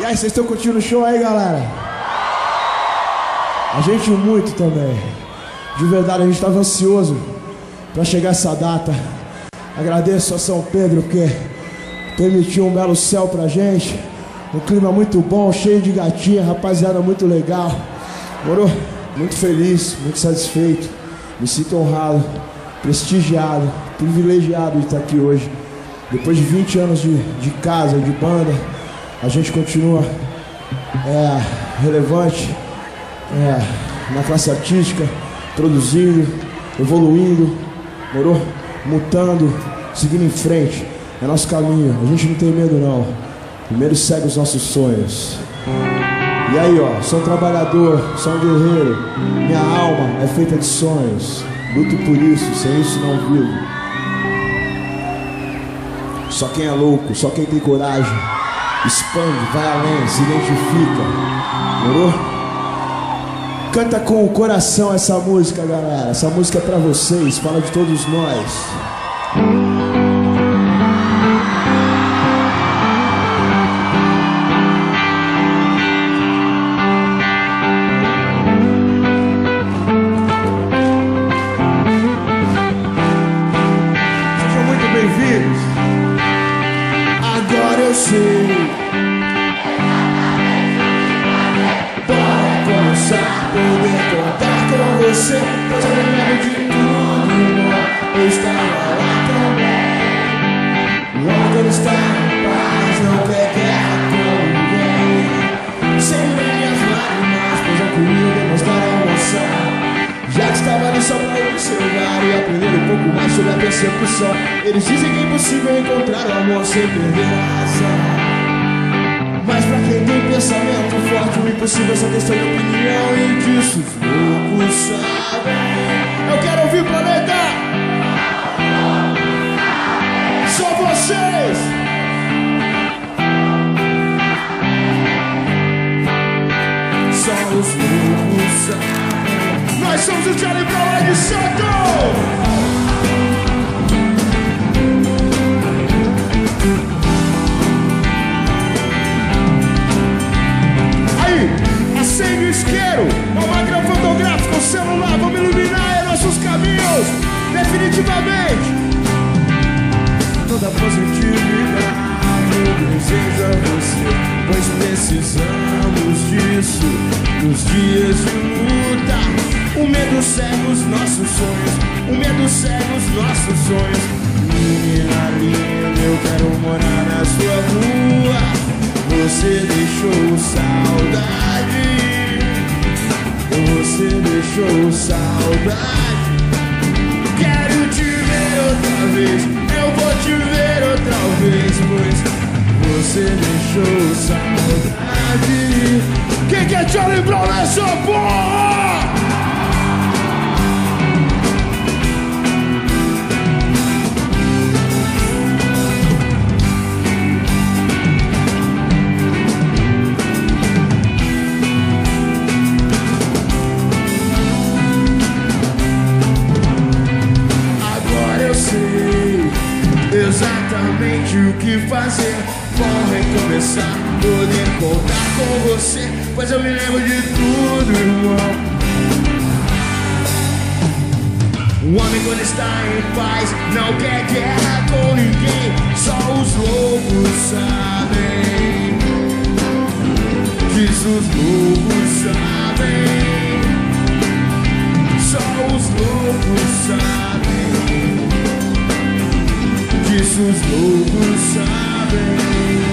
E aí, vocês estão curtindo o show aí, galera? A gente muito também. De verdade, a gente estava ansioso para chegar essa data. Agradeço a São Pedro que permitiu um belo céu pra gente. Um clima muito bom, cheio de gatinha, rapaziada muito legal. Morou? Muito feliz, muito satisfeito. Me sinto honrado, prestigiado, privilegiado de estar aqui hoje. Depois de 20 anos de, de casa, de banda, a gente continua é, relevante é, na classe artística, produzindo, evoluindo, morou? Mutando, seguindo em frente. É nosso caminho. A gente não tem medo não. Primeiro segue os nossos sonhos. E aí, ó, sou um trabalhador, sou um guerreiro. Minha alma é feita de sonhos. Luto por isso, sem isso não vivo. Só quem é louco, só quem tem coragem, expande, vai além, se identifica. Morou? Canta com o coração essa música, galera. Essa música é pra vocês, fala de todos nós. Sejam muito bem-vindos. Eu sei. Para começar, poder contar com você. Eu me lembro de tudo. Eu estava lá também. Logo ele está em paz, não guerra com ninguém. Sem minhas lágrimas, pois eu queria demonstrar a emoção. Já que estava ali só pra observar e aprender um pouco mais sobre a persecução. Eles dizem que é impossível encontrar o amor sem perder. Mas pra quem tem pensamento forte, o impossível é só questão de opinião e disso os loucos sabem. Eu quero ouvir planeta! Só vocês! Só os loucos sabem. Nós somos o Charlie Brown de! Acende o isqueiro, é uma máquina fotográfica, o celular, vamos iluminar nossos caminhos, definitivamente. Toda positividade a você, pois precisamos disso nos dias de luta. O medo cega os nossos sonhos, o medo cega os nossos sonhos. Deixou saudade. Quero te ver outra vez. Eu vou te ver outra vez, pois você deixou saudade. Quem quer Charlie Brown nessa porra? Exatamente o que fazer. Bom recomeçar, poder contar com você. Pois eu me lembro de tudo, irmão. O homem quando está em paz não quer guerra com ninguém. Só os loucos sabem. Diz os loucos sabem. Só os loucos sabem. Os loucos sabem.